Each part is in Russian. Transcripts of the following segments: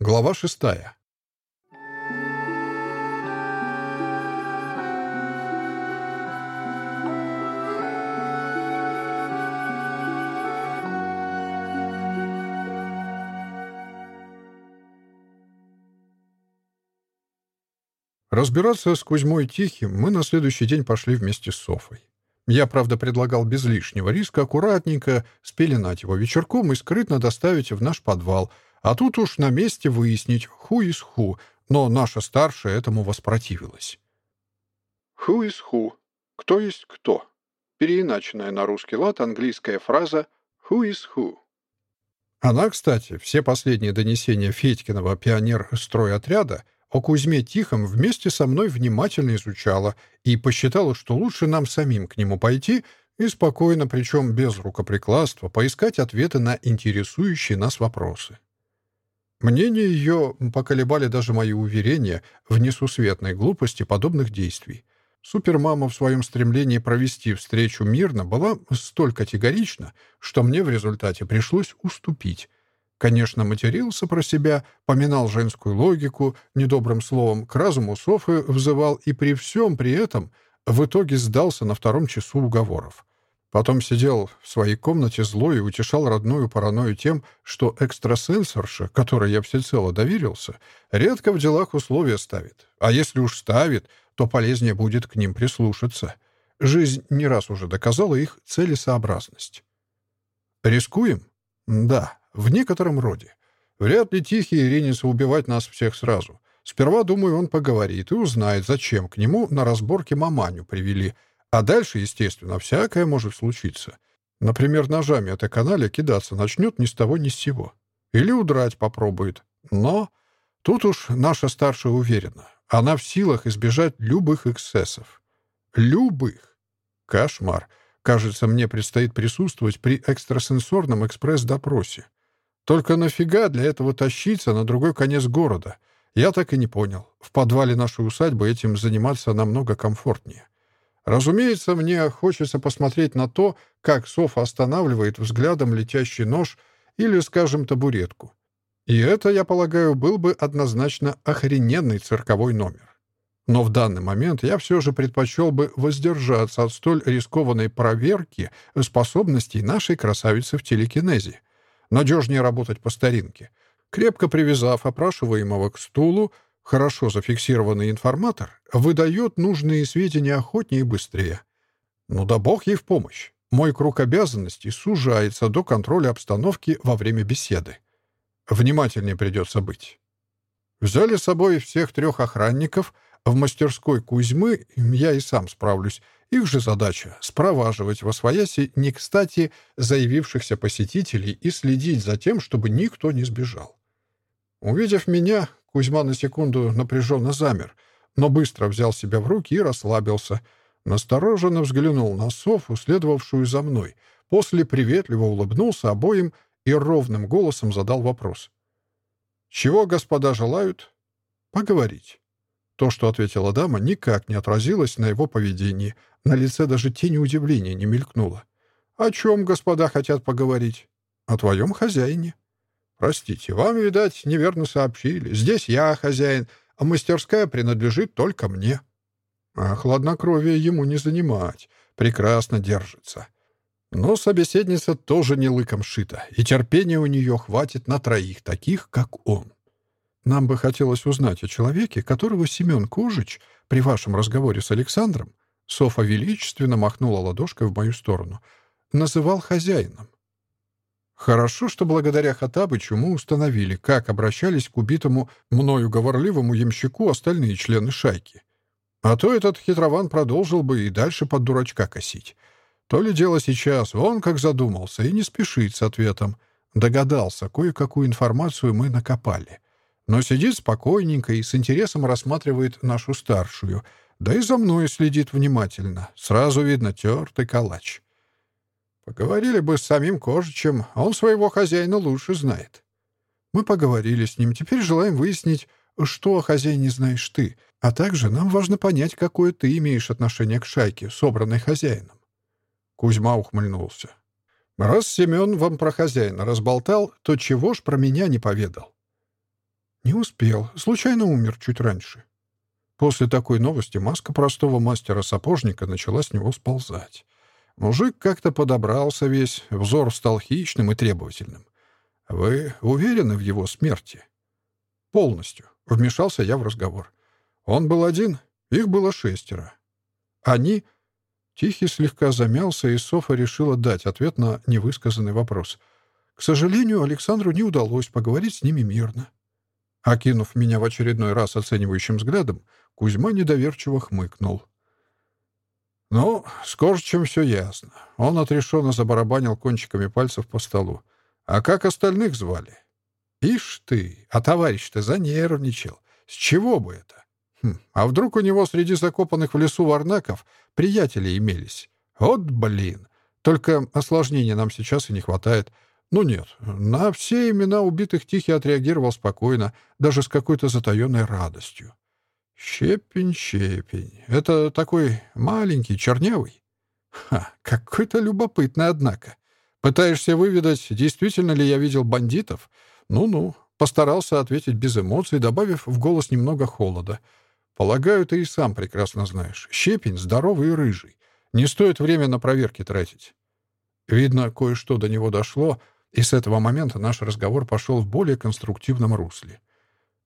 Глава шестая. Разбираться с Кузьмой Тихим мы на следующий день пошли вместе с Софой. Я, правда, предлагал без лишнего риска аккуратненько спеленать его вечерком и скрытно доставить в наш подвал, а тут уж на месте выяснить, ху из ху, но наша старшая этому воспротивилась. Ху из ху? Кто есть кто? Переиначенная на русский лад английская фраза «who is who». Она, кстати, все последние донесения Федькиного пионер-стройотряда — о Кузьме Тихом вместе со мной внимательно изучала и посчитала, что лучше нам самим к нему пойти и спокойно, причем без рукоприкладства, поискать ответы на интересующие нас вопросы. Мнение ее поколебали даже мои уверения в несусветной глупости подобных действий. Супермама в своем стремлении провести встречу мирно была столь категорична, что мне в результате пришлось уступить, Конечно, матерился про себя, поминал женскую логику, недобрым словом к разуму Софы взывал и при всем при этом в итоге сдался на втором часу уговоров. Потом сидел в своей комнате злой и утешал родную паранойю тем, что экстрасенсорша, которой я всецело доверился, редко в делах условия ставит. А если уж ставит, то полезнее будет к ним прислушаться. Жизнь А дальше, естественно, всякое может случиться. Например, ножами эта каналья кидаться начнет ни с того ни с сего. Или удрать попробует. Но тут уж наша старшая уверена. Она в силах избежать любых эксцессов. Любых. Кошмар. Кажется, мне предстоит присутствовать при экстрасенсорном экспресс-допросе. Только нафига для этого тащиться на другой конец города? Я так и не понял. В подвале нашей усадьбы этим заниматься намного комфортнее. Разумеется, мне хочется посмотреть на то, как Соф останавливает взглядом летящий нож или, скажем, табуретку. И это, я полагаю, был бы однозначно охрененный цирковой номер. Но в данный момент я все же предпочел бы воздержаться от столь рискованной проверки способностей нашей красавицы в телекинезе. Надежнее работать по старинке. Крепко привязав опрашиваемого к стулу, хорошо зафиксированный информатор выдает нужные сведения охотнее и быстрее. Ну да бог ей в помощь. Мой круг обязанностей сужается до контроля обстановки во время беседы. Внимательнее придется быть. Взяли с собой всех трех охранников. В мастерской Кузьмы я и сам справлюсь. Их же задача — спроваживать во свояси не кстати заявившихся посетителей и следить за тем, чтобы никто не сбежал. Увидев меня, Кузьма на секунду напряженно замер, но быстро взял себя в руки и расслабился. Настороженно взглянул на Софу, следовавшую за мной, после приветливо улыбнулся обоим и ровным голосом задал вопрос. «Чего господа желают?» «Поговорить». То, что ответила дама, никак не отразилось на его поведении. На лице даже тени удивления не мелькнуло. «О чем господа хотят поговорить?» «О твоем хозяине», Простите, вам, видать, неверно сообщили. Здесь я хозяин, а мастерская принадлежит только мне. А хладнокровие ему не занимать. Прекрасно держится. Но собеседница тоже не лыком шита, и терпения у нее хватит на троих, таких, как он. Нам бы хотелось узнать о человеке, которого Семен Кожич при вашем разговоре с Александром Софа величественно махнула ладошкой в мою сторону. Называл хозяином. Хорошо, что благодаря Хаттабычу мы установили, как обращались к убитому мною говорливому ямщику остальные члены шайки. А то этот хитрован продолжил бы и дальше под дурачка косить. То ли дело сейчас, он как задумался и не спешит с ответом. Догадался, кое-какую информацию мы накопали. Но сидит спокойненько и с интересом рассматривает нашу старшую. Да и за мной следит внимательно. Сразу видно тертый калач. Поговорили бы с самим Кожичем, а он своего хозяина лучше знает. Мы поговорили с ним, теперь желаем выяснить, что о хозяине знаешь ты, а также нам важно понять, какое ты имеешь отношение к шайке, собранной хозяином. Кузьма ухмыльнулся. «Раз Семен вам про хозяина разболтал, то чего ж про меня не поведал?» «Не успел. Случайно умер чуть раньше». После такой новости маска простого мастера-сапожника начала с него сползать. Мужик как-то подобрался весь, взор стал хищным и требовательным. «Вы уверены в его смерти?» «Полностью», — вмешался я в разговор. «Он был один, их было шестеро. Они...» Тихий слегка замялся, и Софа решила дать ответ на невысказанный вопрос. К сожалению, Александру не удалось поговорить с ними мирно. Окинув меня в очередной раз оценивающим взглядом, Кузьма недоверчиво хмыкнул. «Ну, скоро чем все ясно». Он отрешенно забарабанил кончиками пальцев по столу. «А как остальных звали?» «Ишь ты, а товарищ-то занервничал. С чего бы это? Хм, а вдруг у него среди закопанных в лесу варнаков приятели имелись? Вот блин! Только осложнений нам сейчас и не хватает. Ну нет, на все имена убитых Тихий отреагировал спокойно, даже с какой-то затаенной радостью. Щепень, щепень. Это такой маленький, чернявый. Ха, какой-то любопытный, однако. Пытаешься выведать, действительно ли я видел бандитов? Ну-ну, постарался ответить без эмоций, добавив в голос немного холода. Полагаю,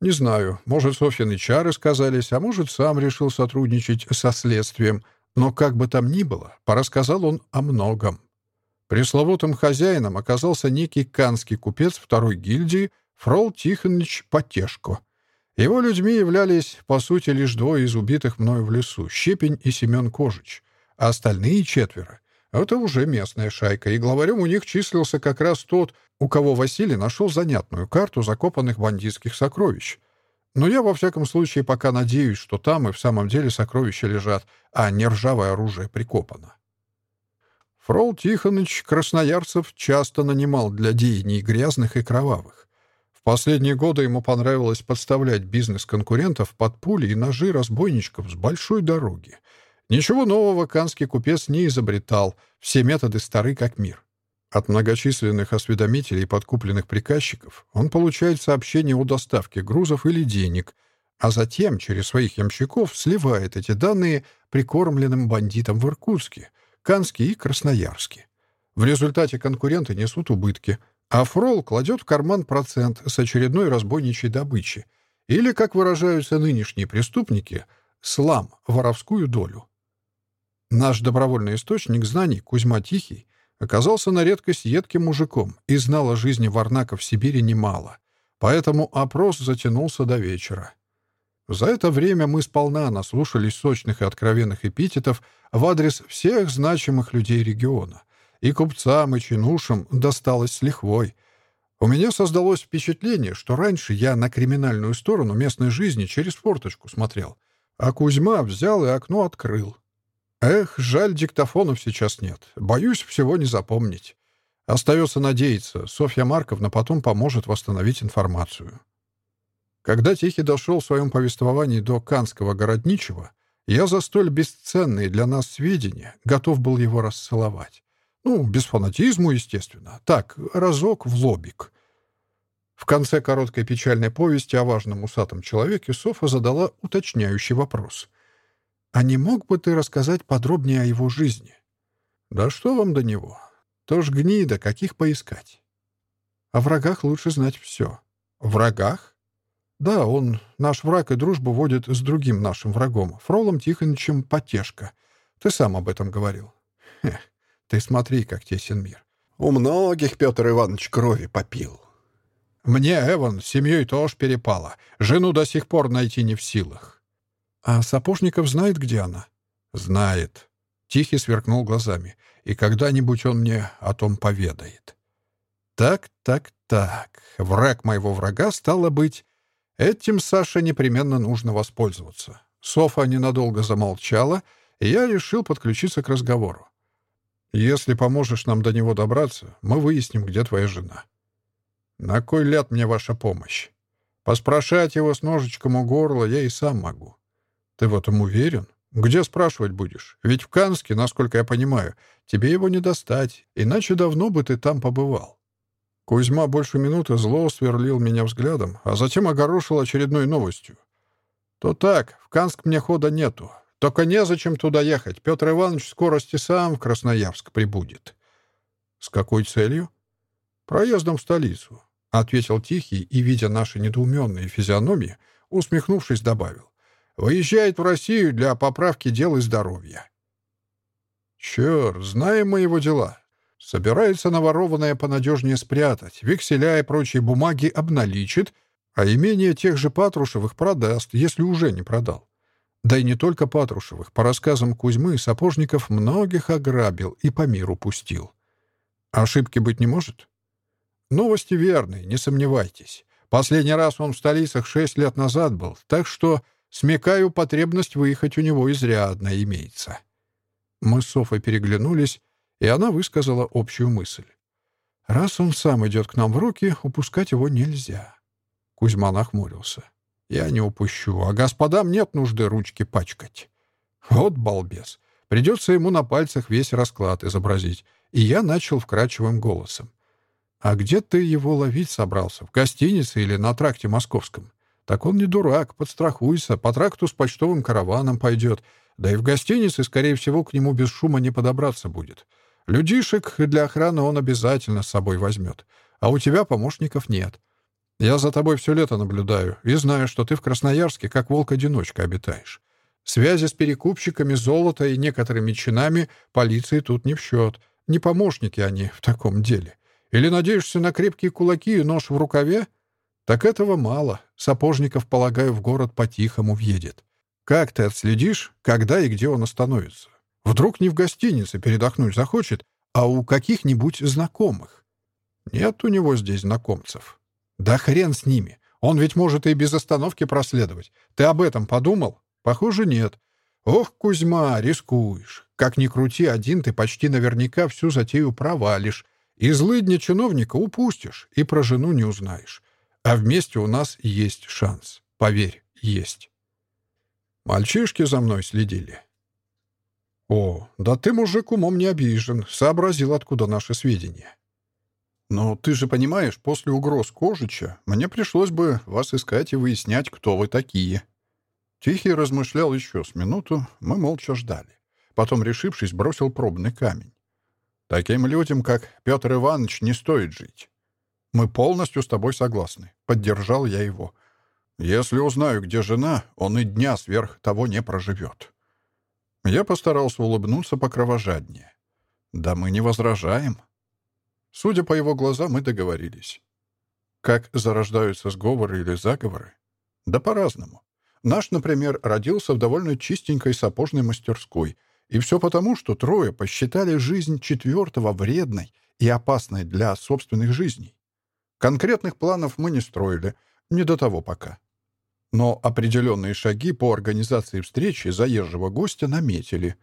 ты и сам прекрасно знаешь. Щепень здоровый и рыжий. Не стоит время на проверки тратить. Видно, кое-что до него дошло, и с этого момента наш разговор пошел в более конструктивном русле. Не знаю, может, Софьины чары сказались, а может, сам решил сотрудничать со следствием. Но как бы там ни было, порассказал он о многом. Пресловутым хозяином оказался некий канский купец второй гильдии Фрол Тихонович Потешко. Его людьми являлись, по сути, лишь двое из убитых мною в лесу — Щепень и Семен Кожич, а остальные четверо — это уже местная шайка, и главарем у них числился как раз тот, у кого Василий нашел занятную карту закопанных бандитских сокровищ. Но я, во всяком случае, пока надеюсь, что там и в самом деле сокровища лежат, а не ржавое оружие прикопано. Фрол Тихоныч Красноярцев часто нанимал для деяний грязных и кровавых. В последние годы ему понравилось подставлять бизнес конкурентов под пули и ножи разбойничков с большой дороги. Ничего нового канский купец не изобретал, все методы стары как мир. От многочисленных осведомителей и подкупленных приказчиков он получает сообщение о доставке грузов или денег, а затем через своих ямщиков сливает эти данные прикормленным бандитам в Иркутске, Канске и Красноярске. В результате конкуренты несут убытки, а Фрол кладет в карман процент с очередной разбойничьей добычи или, как выражаются нынешние преступники, слам, воровскую долю. Наш добровольный источник знаний Кузьма Тихий оказался на редкость едким мужиком и знал о жизни Варнака в Сибири немало, поэтому опрос затянулся до вечера. За это время мы сполна наслушались сочных и откровенных эпитетов в адрес всех значимых людей региона. И купцам, и чинушам досталось с лихвой. У меня создалось впечатление, что раньше я на криминальную сторону местной жизни через форточку смотрел, а Кузьма взял и окно открыл. Эх, жаль, диктофонов сейчас нет. Боюсь всего не запомнить. Остается надеяться, Софья Марковна потом поможет А не мог бы ты рассказать подробнее о его жизни? Да что вам до него? Тоже гнида, каких поискать? О врагах лучше знать все. Врагах? Да, он, наш враг и дружбу водит с другим нашим врагом, Фролом Тихоновичем Потешко. Ты сам об этом говорил. Хех, ты смотри, как тесен мир. У многих Петр Иванович крови попил. Мне, Эван, семьей тоже перепало. Жену до сих пор найти не в силах. А сапожников знает, где она? Знает. Тихий сверкнул глазами. И когда-нибудь он мне о том поведает. Так, так, так. Враг моего врага, стало быть, этим Саше непременно нужно воспользоваться. Софа ненадолго замолчала, и я решил подключиться к разговору. «Если поможешь нам до него добраться, мы выясним, где твоя жена». «На кой ляд мне ваша помощь?» «Поспрашать его с ножичком у горла я и сам могу». Ты в этом уверен? Где спрашивать будешь? Ведь в Канске, насколько я понимаю, тебе его не достать, иначе давно бы ты там побывал. Кузьма больше минуты зло сверлил меня взглядом, а затем огорошил очередной новостью. «То так, в Канск мне хода нету. Только незачем туда ехать. Петр Иванович в скорости сам в Красноярск прибудет». «С какой целью?» «Проездом в столицу», — ответил Тихий и, видя наши недоуменные физиономии, усмехнувшись, добавил. Выезжает в Россию для поправки дел и здоровья. Черт, знаем мы его дела. Собирается наворованное понадежнее спрятать, векселя и прочие бумаги обналичит, а имение тех же Патрушевых продаст, если уже не продал. Да и не только Патрушевых, по рассказам Кузьмы, Сапожников многих ограбил и по миру пустил. Ошибки быть не может? Новости верные, не сомневайтесь. Последний раз он в столицах шесть лет назад был, так что смекаю, потребность выехать у него изрядно имеется. Мы с Софой переглянулись, и она высказала общую мысль. «Раз он сам идет к нам в руки, упускать его нельзя». Кузьма нахмурился. «Я не упущу, а господам нет нужды ручки пачкать». Вот балбес. Придется ему на пальцах весь расклад изобразить. И я начал вкрадчивым голосом. «А где ты его ловить собрался? В гостинице или на тракте московском? Так он не дурак, подстрахуйся, по тракту с почтовым караваном пойдет. Да и в гостинице, скорее всего, к нему без шума не подобраться будет. Людишек для охраны он обязательно с собой возьмет. А у тебя помощников нет. Я за тобой все лето наблюдаю и знаю, что ты в Красноярске как волк-одиночка обитаешь. Связи с перекупщиками золота и некоторыми чинами полиции тут не в счет. Не помощники они в таком деле. Или надеешься на крепкие кулаки и нож в рукаве? Так этого мало. Сапожников, полагаю, в город по-тихому въедет. Как ты отследишь, когда и где он остановится? Вдруг не в гостинице передохнуть захочет, а у каких-нибудь знакомых. Нет у него здесь знакомцев. Да хрен с ними. Он ведь может и без остановки проследовать. Ты об этом подумал? Похоже, нет. Ох, Кузьма, рискуешь. Как ни крути, один ты почти наверняка всю затею провалишь. И злыдня чиновника упустишь, и про жену не узнаешь. А вместе у нас есть шанс. Поверь, есть. Мальчишки за мной следили. «О, да ты, мужик, умом не обижен. Сообразил, откуда наши сведения». «Но ты же понимаешь, после угроз Кожича мне пришлось бы вас искать и выяснять, кто вы такие». Тихий размышлял еще с минуту, мы молча ждали. Потом, решившись, бросил пробный камень. «Таким людям, как Петр Иванович, не стоит жить». «Мы полностью с тобой согласны», — поддержал я его. «Если узнаю, где жена, он и дня сверх того не проживет». Я постарался улыбнуться покровожаднее. «Да мы не возражаем». Судя по его глазам, мы договорились. Как зарождаются сговоры или заговоры? Да по-разному. Наш, например, родился в довольно чистенькой сапожной Конкретных планов мы не строили, не до того пока. Но определенные шаги по организации встречи заезжего гостя наметили.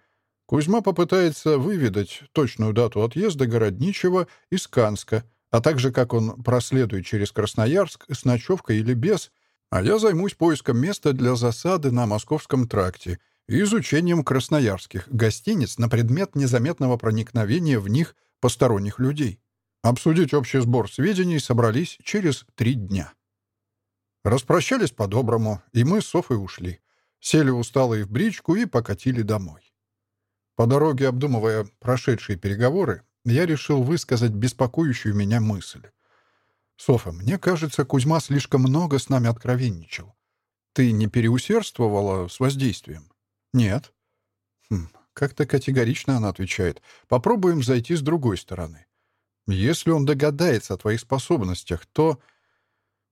Кузьма попытается выведать точную дату отъезда Городничего из Канска, а также как он проследует через Красноярск с ночевкой или без, а я займусь поиском места для засады на Московском тракте и изучением красноярских гостиниц на предмет незаметного проникновения в них посторонних людей. Обсудить общий сбор сведений собрались через три дня. Распрощались по-доброму, и мы с Софой ушли. Сели усталые в бричку и покатили домой. По дороге, обдумывая прошедшие переговоры, я решил высказать беспокоящую меня мысль. «Софа, мне кажется, Кузьма слишком много с нами откровенничал. Ты не переусердствовала с воздействием?» «Нет». Хм, как-то категорично она отвечает. «Попробуем зайти с другой стороны. Если он догадается о твоих способностях, то...»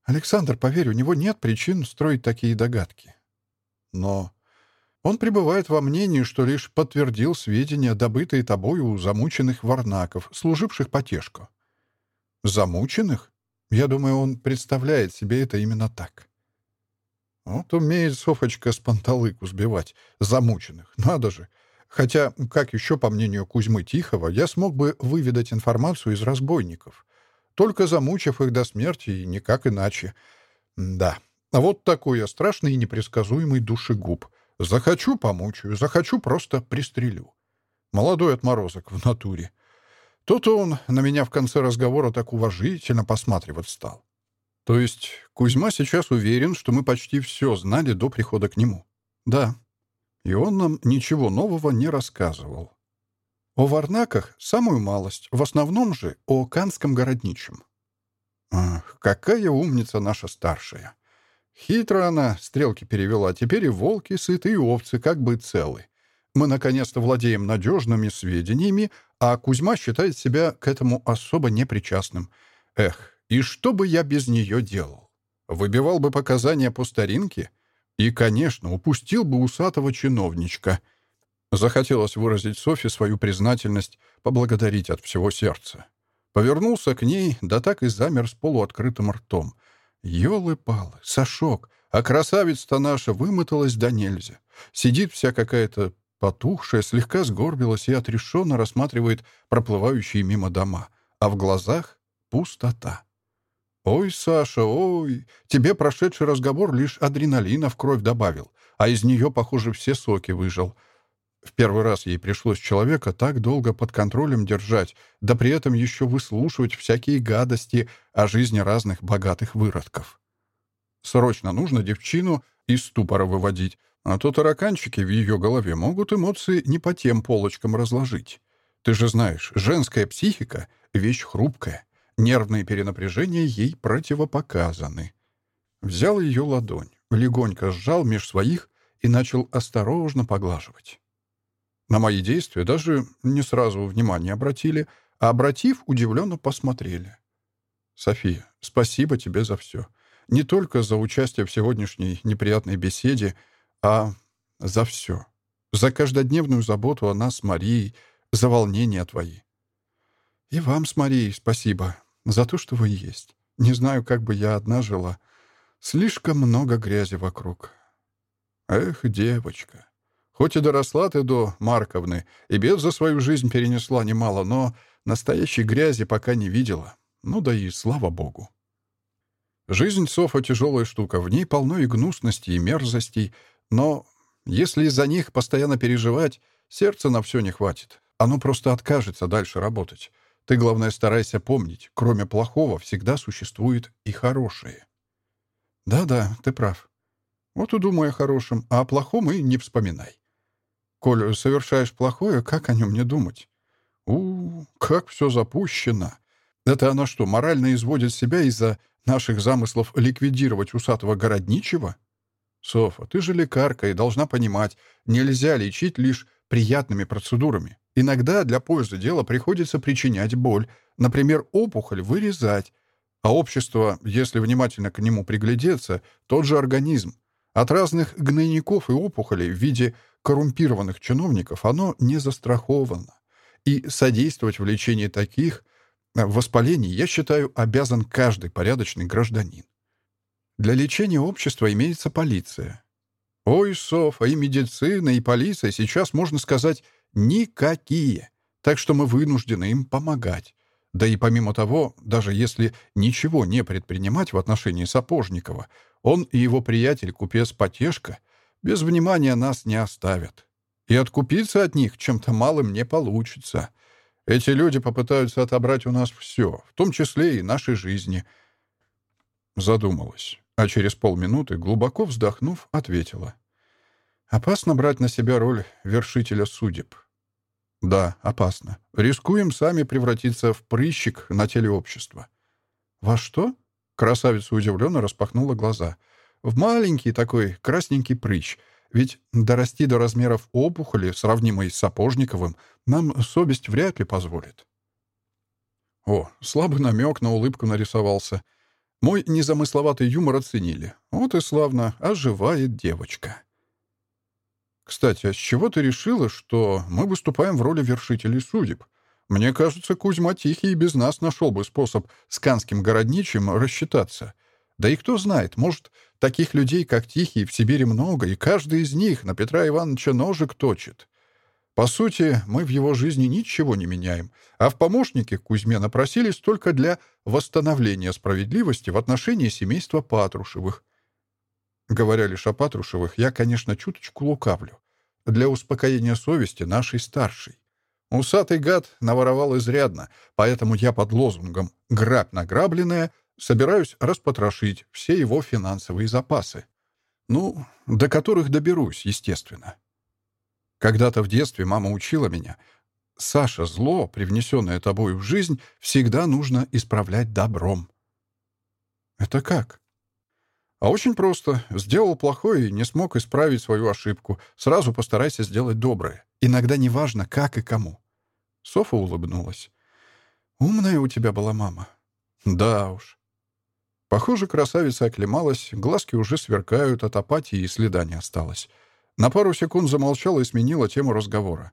Александр, поверь, у него нет причин строить такие догадки. Но он пребывает во мнении, что лишь подтвердил сведения, добытые тобой у замученных варнаков, служивших потешку. Замученных? Я думаю, он представляет себе это именно так. Вот умеет Софочка с панталыку сбивать. Замученных. Надо же. Хотя, как еще, по мнению Кузьмы Тихого, я смог бы выведать информацию из разбойников. Только замучив их до смерти, и никак иначе. Да, а вот такой я страшный и непредсказуемый душегуб. Захочу — помучаю, захочу — просто пристрелю. Молодой отморозок в натуре. то он на меня в конце разговора так уважительно посматривать стал. То есть Кузьма сейчас уверен, что мы почти все знали до прихода к нему. Да, И он нам ничего нового не рассказывал. О Варнаках самую малость, в основном же о Канском городничем. Ах, какая умница наша старшая. Хитро она стрелки перевела, теперь и волки сыты, и овцы как бы целы. Мы наконец-то владеем надежными сведениями, а Кузьма считает себя к этому особо непричастным. Эх, и что бы я без нее делал? Выбивал бы показания по старинке? И, конечно, упустил бы усатого чиновничка. Захотелось выразить Софье свою признательность, поблагодарить от всего сердца. Повернулся к ней, да так и замер с полуоткрытым ртом. Ёлы-палы, Сашок, а красавица-то наша вымоталась до нельзя. Сидит вся какая-то потухшая, слегка сгорбилась и отрешенно рассматривает проплывающие мимо дома, а в глазах — пустота. «Ой, Саша, ой, тебе прошедший разговор лишь адреналина в кровь добавил, а из нее, похоже, все соки выжил». В первый раз ей пришлось человека так долго под контролем держать, да при этом еще выслушивать всякие гадости о жизни разных богатых выродков. Срочно нужно девчину из ступора выводить, а то тараканчики в ее голове могут эмоции не по тем полочкам разложить. Ты же знаешь, женская психика — вещь хрупкая нервные перенапряжения ей противопоказаны. Взял ее ладонь, легонько сжал меж своих и начал осторожно поглаживать. На мои действия даже не сразу внимание обратили, а обратив, удивленно посмотрели. «София, спасибо тебе за все. Не только за участие в сегодняшней неприятной беседе, а за все. За каждодневную заботу о нас с Марией, за волнение твои». «И вам с Марией спасибо», за то, что вы есть. Не знаю, как бы я одна жила. Слишком много грязи вокруг. Эх, девочка. Хоть и доросла ты до Марковны, и бед за свою жизнь перенесла немало, но настоящей грязи пока не видела. Ну да и слава богу. Жизнь Софа — тяжелая штука, в ней полно и гнусностей, и Ты, главное, старайся помнить. Кроме плохого всегда существует и хорошее. Да-да, ты прав. Вот и думай о хорошем, а о плохом и не вспоминай. Коль совершаешь плохое, как о нем не думать? у как все запущено. Это она что, морально изводит себя из-за наших замыслов ликвидировать усатого городничего? Софа, ты же лекарка и должна понимать, нельзя лечить лишь приятными процедурами. Иногда для пользы дела приходится причинять боль, например, опухоль вырезать, а общество, если внимательно к нему приглядеться, тот же организм. От разных гнойников и опухолей в виде коррумпированных чиновников оно не застраховано. И содействовать в лечении таких э, воспалений, я считаю, обязан каждый порядочный гражданин. Для лечения общества имеется полиция. Ой, Софа, и медицина, и полиция сейчас, можно сказать, Никакие. Так что мы вынуждены им помогать. Да и помимо того, даже если ничего не предпринимать в отношении Сапожникова, он и его приятель, купец Потешка, без внимания нас не оставят. И откупиться от них чем-то малым не получится. Эти люди попытаются отобрать у нас все, в том числе и нашей жизни. Задумалась, а через полминуты, глубоко вздохнув, ответила. Опасно брать на себя роль вершителя судеб. Да, опасно. Рискуем сами превратиться в прыщик на теле общества. Во что? Красавица удивленно распахнула глаза. В маленький такой красненький прыщ. Ведь дорасти до размеров опухоли, сравнимой с Сапожниковым, нам совесть вряд ли позволит. О, слабый намек на улыбку нарисовался. Мой незамысловатый юмор оценили. Вот и славно оживает девочка. Кстати, а с чего ты решила, что мы выступаем в роли вершителей судеб? Мне кажется, Кузьма Тихий и без нас нашел бы способ с канским городничим рассчитаться. Да и кто знает, может, таких людей, как Тихий, в Сибири много, и каждый из них на Петра Ивановича ножик точит. По сути, мы в его жизни ничего не меняем, а в помощники к Кузьме напросились только для восстановления справедливости в отношении семейства Патрушевых. Говоря лишь о Патрушевых, я, конечно, чуточку лукавлю. Для успокоения совести нашей старшей. Усатый гад наворовал изрядно, поэтому я под лозунгом «грабь награбленное» собираюсь распотрошить все его финансовые запасы. Ну, до которых доберусь, естественно. Когда-то в детстве мама учила меня. «Саша, зло, привнесенное тобой в жизнь, всегда нужно исправлять добром». «Это как?» «А очень просто. Сделал плохое и не смог исправить свою ошибку. Сразу постарайся сделать доброе. Иногда не важно, как и кому». Софа улыбнулась. «Умная у тебя была мама». «Да уж». Похоже, красавица оклемалась, глазки уже сверкают, от апатии и следа не осталось. На пару секунд замолчала и сменила тему разговора.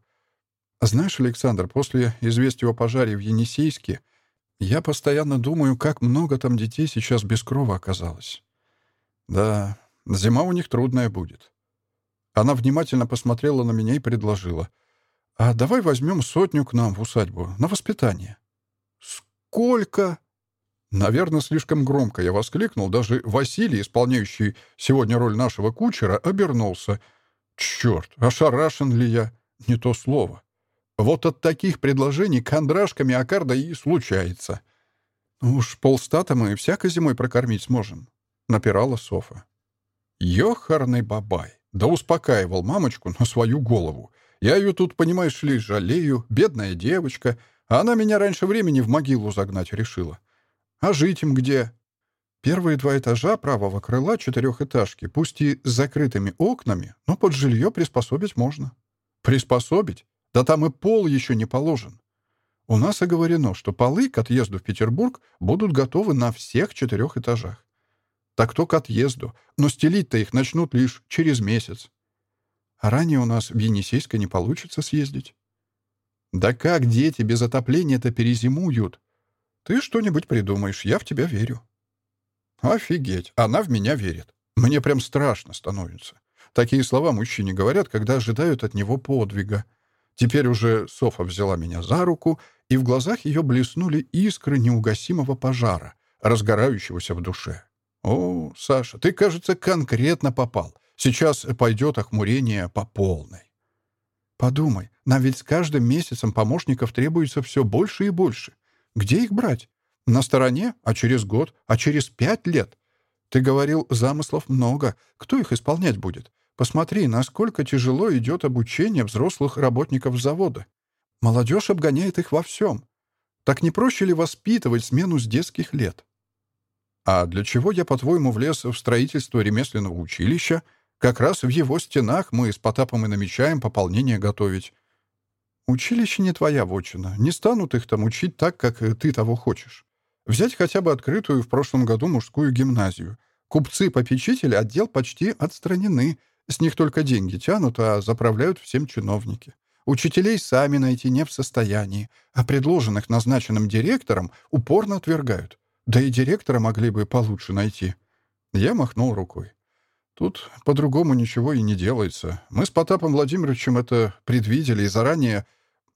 «Знаешь, Александр, после известия о пожаре в Енисейске я постоянно думаю, как много там детей сейчас без крова оказалось». «Да, зима у них трудная будет». Она внимательно посмотрела на меня и предложила. «А давай возьмем сотню к нам в усадьбу, на воспитание». «Сколько?» Наверное, слишком громко я воскликнул. Даже Василий, исполняющий сегодня роль нашего кучера, обернулся — Черт, ошарашен ли я? Не то слово. Вот от таких предложений кондрашками Акарда и случается. Уж полстата мы всяко зимой прокормить сможем, — напирала Софа. Ёхарный бабай. Да успокаивал мамочку на свою голову. Я ее тут, понимаешь ли, жалею, бедная девочка, а она меня раньше времени в могилу загнать решила. А жить им где? Первые два этажа правого крыла четырехэтажки, пусть и с закрытыми окнами, но под жилье приспособить можно. Приспособить? Да там и пол еще не положен. У нас оговорено, что полы к отъезду в Петербург будут готовы на всех четырех этажах. Так то к отъезду, но стелить-то их начнут лишь через месяц. А ранее у нас в Енисейско не получится съездить. Да как дети без отопления-то перезимуют? Ты что-нибудь придумаешь, я в тебя верю. Офигеть, она в меня верит. Мне прям страшно становится. Такие слова мужчине говорят, когда ожидают от него подвига. Теперь уже Софа взяла меня за руку, и в глазах ее блеснули искры неугасимого пожара, разгорающегося в душе. «О, Саша, ты, кажется, конкретно попал. Сейчас пойдет охмурение по полной». «Подумай, нам ведь с каждым месяцем помощников требуется все больше и больше. Где их брать? А для чего я, по-твоему, влез в строительство ремесленного училища? Как раз в его стенах мы с Потапом и намечаем пополнение готовить. Училище не твоя вотчина. Не станут их там учить так, как э, ты того хочешь. Взять хотя бы открытую в прошлом году мужскую гимназию. Купцы-попечители отдел почти отстранены. С них только деньги тянут, а заправляют всем чиновники. Учителей сами найти не в состоянии, а предложенных назначенным директором упорно отвергают. Да и директора могли бы получше найти. Я махнул рукой. Тут по-другому ничего и не делается. Мы с Потапом Владимировичем это предвидели и заранее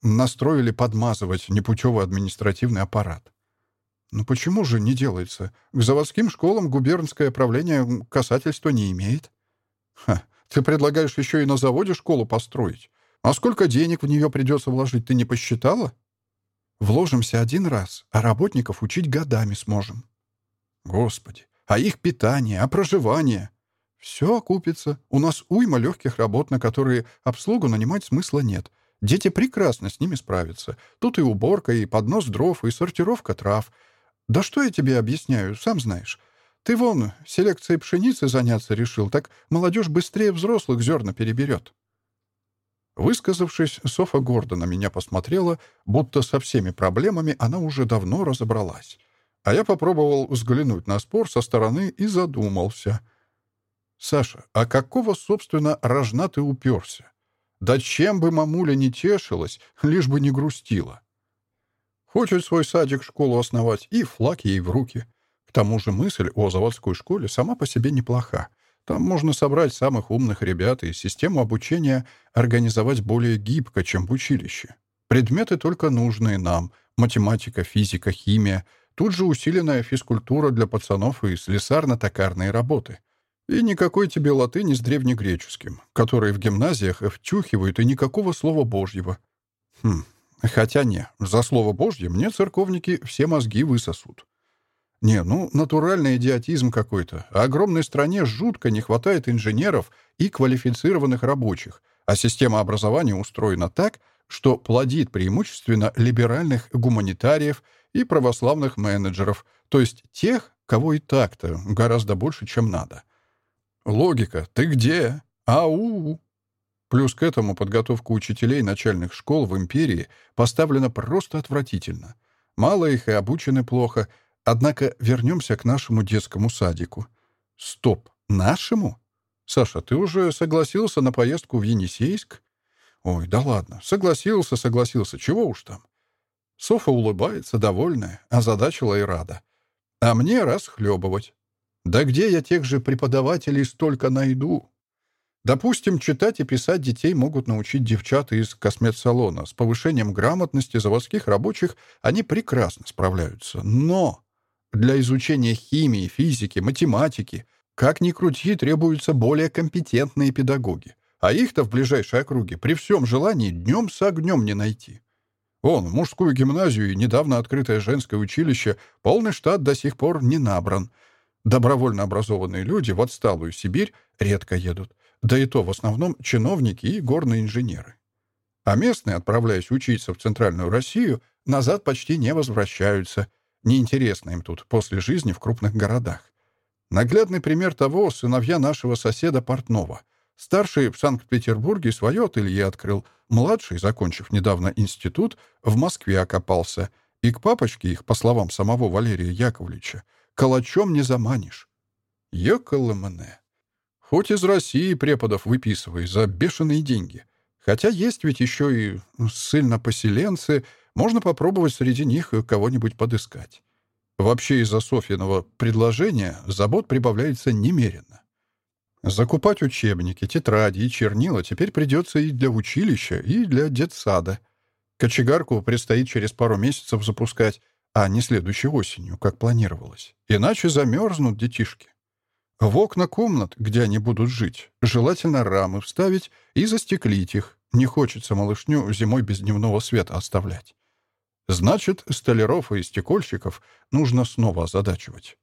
настроили подмазывать непутевый административный аппарат. «Ну почему же не делается? К заводским школам губернское правление касательства не имеет». «Ха, ты предлагаешь еще и на заводе школу построить? А сколько денег в нее придется вложить, ты не посчитала?» «Вложимся один раз, а работников учить годами сможем». «Господи, а их питание, а проживание?» «Все окупится. У нас уйма легких работ, на которые обслугу нанимать смысла нет. Дети прекрасно с ними справятся. Тут и уборка, и поднос дров, и сортировка трав — «Да что я тебе объясняю, сам знаешь. Ты вон селекцией пшеницы заняться решил, так молодежь быстрее взрослых зерна переберет». Высказавшись, Софа гордо на меня посмотрела, будто со всеми проблемами она уже давно разобралась. А я попробовал взглянуть на спор со стороны и задумался. «Саша, а какого, собственно, рожна ты уперся? Да чем бы Там можно собрать самых умных ребят и систему обучения организовать более гибко, чем в училище. Предметы только нужные нам — математика, физика, химия. Тут же усиленная физкультура для пацанов и слесарно-токарные работы. И никакой тебе латыни с древнегреческим, которые в гимназиях втюхивают и никакого слова божьего. Хм, хотя не, за слово божье мне церковники все мозги высосут. Не, ну, натуральный идиотизм какой-то. Огромной стране жутко не хватает инженеров и квалифицированных рабочих, а система образования устроена так, что плодит преимущественно либеральных гуманитариев и православных менеджеров, то есть тех, кого и так-то гораздо больше, чем надо. Логика. Ты где? Ау! Плюс к этому подготовка учителей начальных школ в империи поставлена просто отвратительно. Мало их и обучены плохо — Однако вернемся к нашему детскому садику. Стоп, нашему? Саша, ты уже согласился на поездку в Енисейск? Ой, да ладно, согласился, согласился, чего уж там. Софа улыбается, довольная, озадачила и рада. А мне расхлебывать. Да где я тех же преподавателей столько найду? Допустим, читать и писать детей могут научить девчата из косметсалона. С повышением грамотности заводских рабочих они прекрасно справляются. Но для изучения химии, физики, математики. Как ни крути, требуются более компетентные педагоги. А их-то в ближайшей округе при всем желании днем с огнем не найти. Он мужскую гимназию и недавно открытое женское училище полный штат до сих пор не набран. Добровольно образованные люди в отсталую Сибирь редко едут. Да и то в основном чиновники и горные инженеры. А местные, отправляясь учиться в Центральную Россию, назад почти не возвращаются – неинтересно им тут после жизни в крупных городах. Наглядный пример того — сыновья нашего соседа Портнова. Старший в Санкт-Петербурге свое ателье открыл, младший, закончив недавно институт, в Москве окопался. И к папочке их, по словам самого Валерия Яковлевича, калачом не заманишь. Ёкаламане. Хоть из России преподов выписывай за бешеные деньги. Хотя есть ведь еще и ссыльнопоселенцы — можно попробовать среди них кого-нибудь подыскать. Вообще из-за Софьиного предложения забот прибавляется немерено. Закупать учебники, тетради и чернила теперь придется и для училища, и для детсада. Кочегарку предстоит через пару месяцев запускать, а не следующей осенью, как планировалось. Иначе замерзнут детишки. В окна комнат, где они будут жить, желательно рамы вставить и застеклить их. Не хочется малышню зимой без дневного света оставлять. Значит, Столяров и стекольщиков нужно снова озадачивать.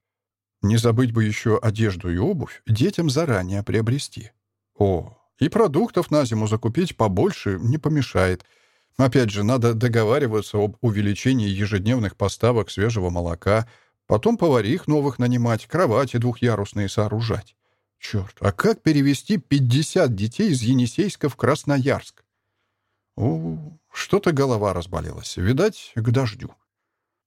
Не забыть бы еще одежду и обувь детям заранее приобрести. О, и продуктов на зиму закупить побольше не помешает. Опять же, надо договариваться об увеличении ежедневных поставок свежего молока, потом поварих новых нанимать, кровати двухъярусные сооружать. Черт, а как перевести 50 детей из Енисейска в Красноярск? О, что-то голова разболелась. Видать, к дождю.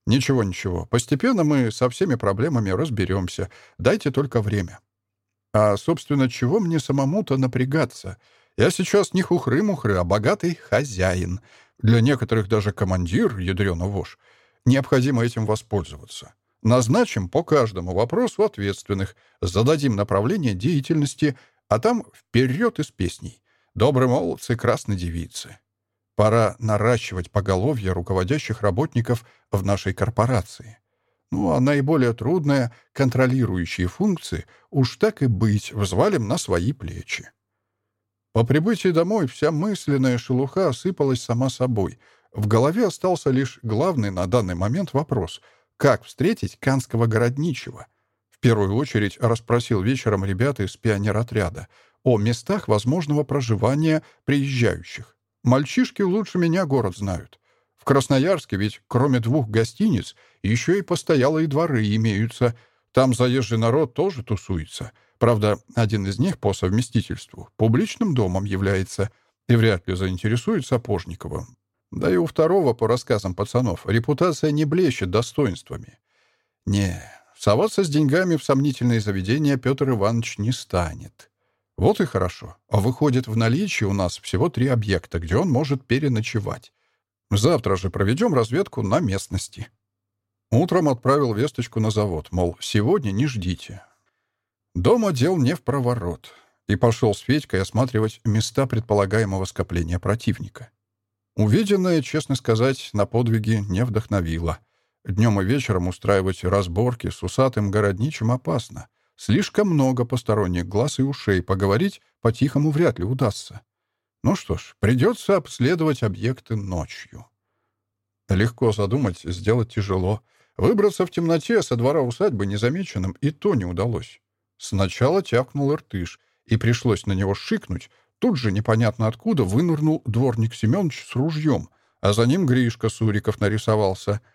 Ничего, ничего. Постепенно мы со всеми проблемами разберемся. Дайте только время. А, собственно, чего мне самому-то напрягаться? Я сейчас не хухры-мухры, а богатый хозяин. Для некоторых даже командир, ядрёна вошь. Необходимо этим воспользоваться. Назначим по каждому вопросу ответственных, зададим направление деятельности, а там вперед из песней. Добрые молодцы, красные девицы. Пора наращивать поголовье руководящих работников в нашей корпорации. Ну, а наиболее трудные, контролирующие функции, уж так и быть, взвалим на свои плечи. По прибытии домой вся мысленная шелуха осыпалась сама собой. В голове остался лишь главный на данный момент вопрос — как встретить канского городничего? В первую очередь расспросил вечером ребят из пионеротряда о местах возможного проживания приезжающих. Мальчишки лучше меня город знают. В Красноярске ведь кроме двух гостиниц еще и постоялые дворы имеются. Там заезжий народ тоже тусуется. Правда, один из них по совместительству публичным домом является и вряд ли заинтересует Сапожникова. Да и у второго, по рассказам пацанов, репутация не блещет достоинствами. Не, соваться с деньгами в сомнительные заведения Петр Иванович не станет. Вот и хорошо. А выходит, в наличии у нас всего три объекта, где он может переночевать. Завтра же проведем разведку на местности. Утром отправил весточку на завод, мол, сегодня не ждите. Дома дел не в проворот. И пошел с Федькой осматривать места предполагаемого скопления противника. Увиденное, честно сказать, на подвиги не вдохновило. Днем и вечером устраивать разборки с усатым городничим опасно — Слишком много посторонних глаз и ушей поговорить по-тихому вряд ли удастся. Ну что ж, придется обследовать объекты ночью. Легко задумать, сделать тяжело. Выбраться в темноте со двора усадьбы незамеченным и то не удалось. Сначала тякнул Иртыш, и пришлось на него шикнуть. Тут же непонятно откуда вынырнул дворник Семенович с ружьем, а за ним Гришка Суриков нарисовался —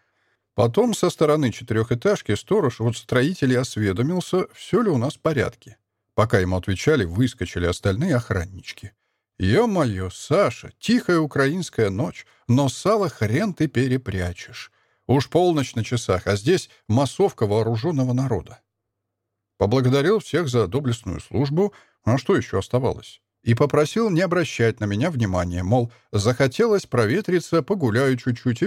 Потом со стороны четырехэтажки сторож от строителей осведомился, все ли у нас в порядке. Пока ему отвечали, выскочили остальные охраннички. «Ё-моё, Саша, тихая украинская ночь, но сало хрен ты перепрячешь. Уж полночь на часах, а здесь массовка вооруженного народа». Поблагодарил всех за доблестную службу, а что еще оставалось? И попросил не обращать на меня внимания, мол, захотелось проветриться, погуляю чуть-чуть и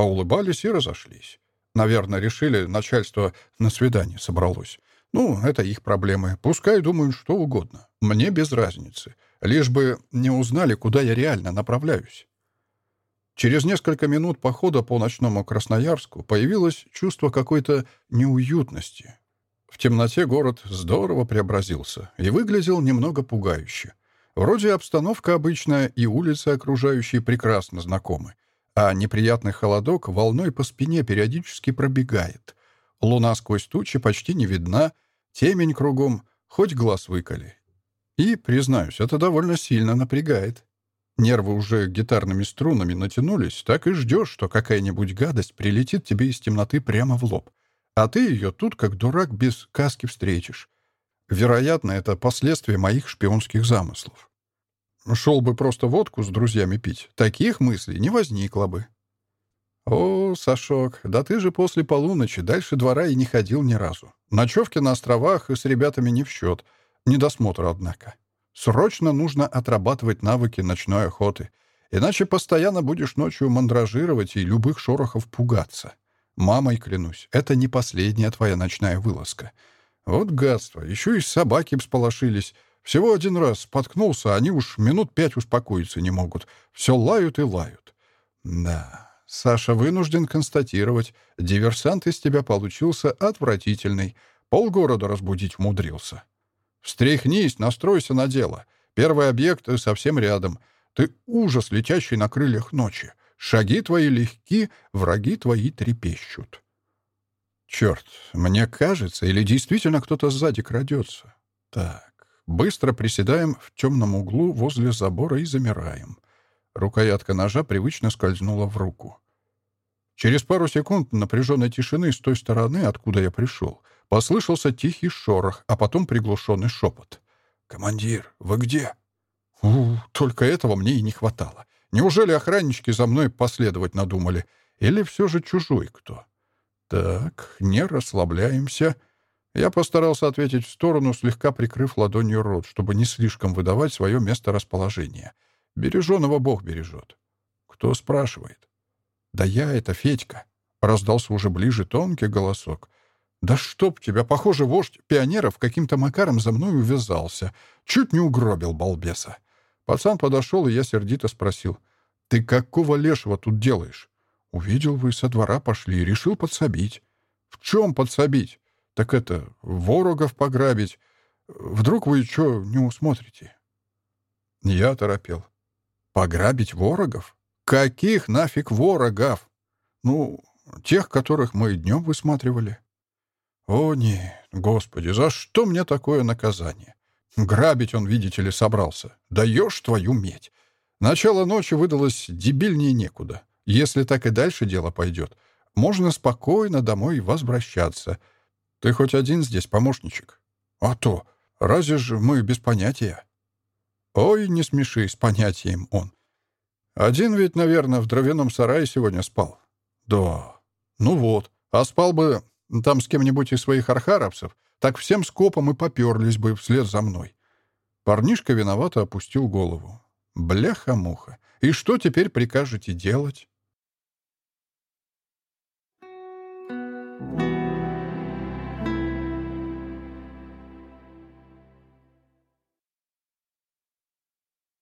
Паула балис и разошлись. Наверное, решили, начальство на свидание собралось. Ну, это их проблемы. Пускай думают что угодно. Мне без разницы. Лишь бы не узнали, куда я реально направляюсь. Через несколько минут похода по ночному Красноярску появилось чувство какой-то неуютности. В темноте город здорово преобразился и выглядел немного пугающе. Вроде обстановка обычная, и улицы окружающие прекрасно знакомы. А неприятный холодок волной по спине периодически пробегает. Луна сквозь тучи почти не видна, темень кругом, хоть глаз выколи. И, признаюсь, это довольно сильно напрягает. Нервы уже гитарными струнами натянулись, так и ждешь, что какая-нибудь гадость прилетит тебе из темноты прямо в лоб. А ты ее тут, как дурак, без каски встретишь. Вероятно, это последствия моих шпионских замыслов. Шел бы просто водку с друзьями пить, таких мыслей не возникло бы. «О, Сашок, да ты же после полуночи дальше двора и не ходил ни разу. Ночевки на островах и с ребятами не в счет. Недосмотр, однако. Срочно нужно отрабатывать навыки ночной охоты, иначе постоянно будешь ночью мандражировать и любых шорохов пугаться. Мамой клянусь, это не последняя твоя ночная вылазка. Вот гадство, еще и собаки всполошились. Всего один раз споткнулся, они уж минут пять успокоиться не могут. Все лают и лают. Да, Саша вынужден констатировать, диверсант из тебя получился отвратительный. Полгорода разбудить умудрился. Встряхнись, настройся на дело. Первый объект совсем рядом. Ты ужас, летящий на крыльях ночи. Шаги твои легки, враги твои трепещут. Черт, мне кажется, или действительно кто-то сзади крадется. Так, быстро приседаем в темном углу возле забора и замираем. Рукоятка ножа привычно скользнула в руку. Через пару секунд напряженной тишины с той стороны, откуда я пришел, послышался тихий шорох, а потом приглушенный шепот. «Командир, вы где?» У, только этого мне и не хватало. Неужели охраннички за мной последовать надумали? Или все же чужой кто? Так, не расслабляемся. Я постарался ответить в сторону, слегка прикрыв ладонью рот, чтобы не слишком выдавать свое место расположения. Береженого Бог бережет. Кто спрашивает? «Да я это, Федька!» — раздался уже ближе тонкий голосок. «Да чтоб тебя! Похоже, вождь пионеров каким-то макаром за мной увязался. Чуть не угробил балбеса. Пацан подошел, и я сердито спросил. «Ты какого лешего тут делаешь?» «Увидел, вы со двора пошли и решил подсобить». «В чем подсобить?» Так это, ворогов пограбить. Вдруг вы что не усмотрите? Я торопел. Пограбить ворогов? Каких нафиг ворогов? Ну, тех, которых мы днем высматривали. О, не, господи, за что мне такое наказание? Грабить он, видите ли, собрался. Даешь твою медь. Начало ночи выдалось дебильнее некуда. Если так и дальше дело пойдет, можно спокойно домой возвращаться — ты хоть один здесь помощничек? А то. Разве же мы без понятия? Ой, не смеши, с понятием он. Один ведь, наверное, в дровяном сарае сегодня спал. Да. Ну вот. А спал бы там с кем-нибудь из своих архарапсов, так всем скопом и поперлись бы вслед за мной. Парнишка виновато опустил голову. Бляха-муха. И что теперь прикажете делать?